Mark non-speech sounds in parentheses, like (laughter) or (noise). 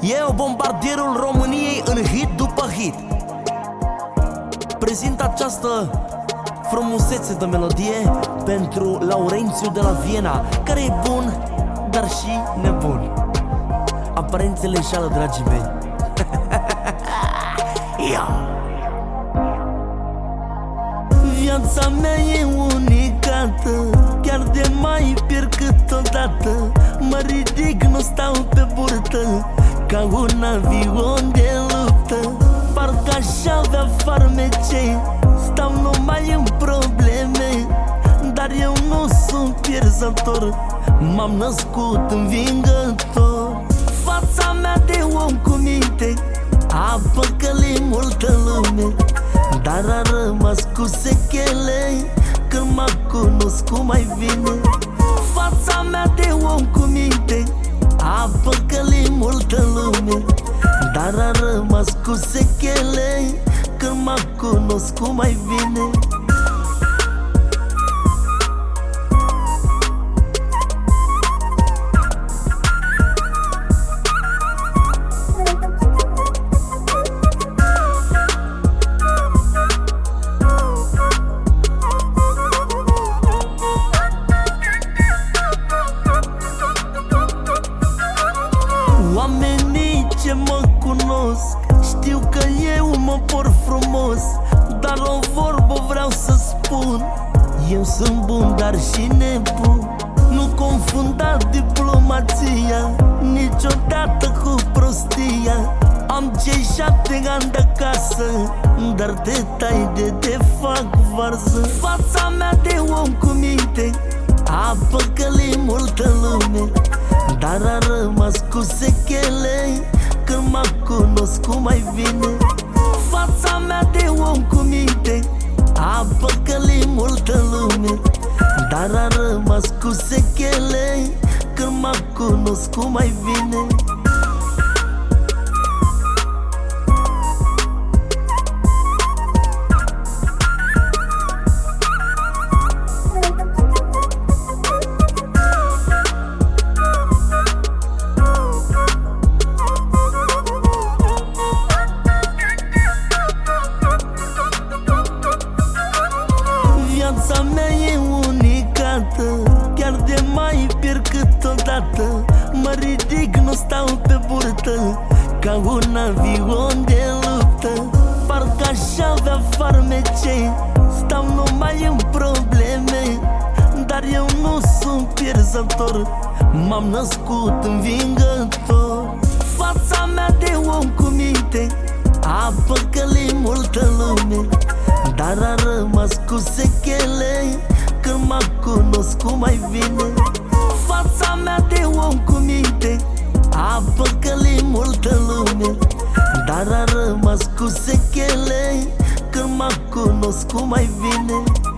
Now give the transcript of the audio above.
Eu, bombardierul României în hit după hit. Prezint această frumusețe de melodie pentru Laurențiu de la Viena Care e bun, dar și nebun. Aparențele șală, dragii mei. (laughs) Ia! Viața mea e unicată Chiar de mai pierd câteodată. Mă ridic, nu stau pe burtă ca un avion de luptă. Parcă aș avea farmece Stau numai în probleme. Dar eu nu sunt pierzător M-am născut învingător. Fața mea de om cu minte A păcălit multă lume. Dar a rămas cu sechele Când m-a cunoscut mai bine sechele Când m-a cunoscut mai bine bun, dar și nebun. Nu confunda diplomația Niciodată cu prostia. Am cei șapte ani de acasă Dar detai de te fac varză. Fața mea de om cu minte A păcălit multă lume. Dar a rămas cu sechele Când m-a cunoscut mai bine. Fața mea de om cu minte A păcălit cunoscut mai bine. Viața mea e unicată Chiar de mai pierd câteodată Mă ridic, nu stau pe burtă Ca un avion de luptă. Parcă aș avea farmece Stau numai în probleme Dar eu nu sunt pierzător. M-am născut învingător. Fața mea de om cu minte A păcălit multă lume dar a rămas cu sechele Când m-a cunoscut mai bine a rămas cu sechele Când m-a cunoscut mai bine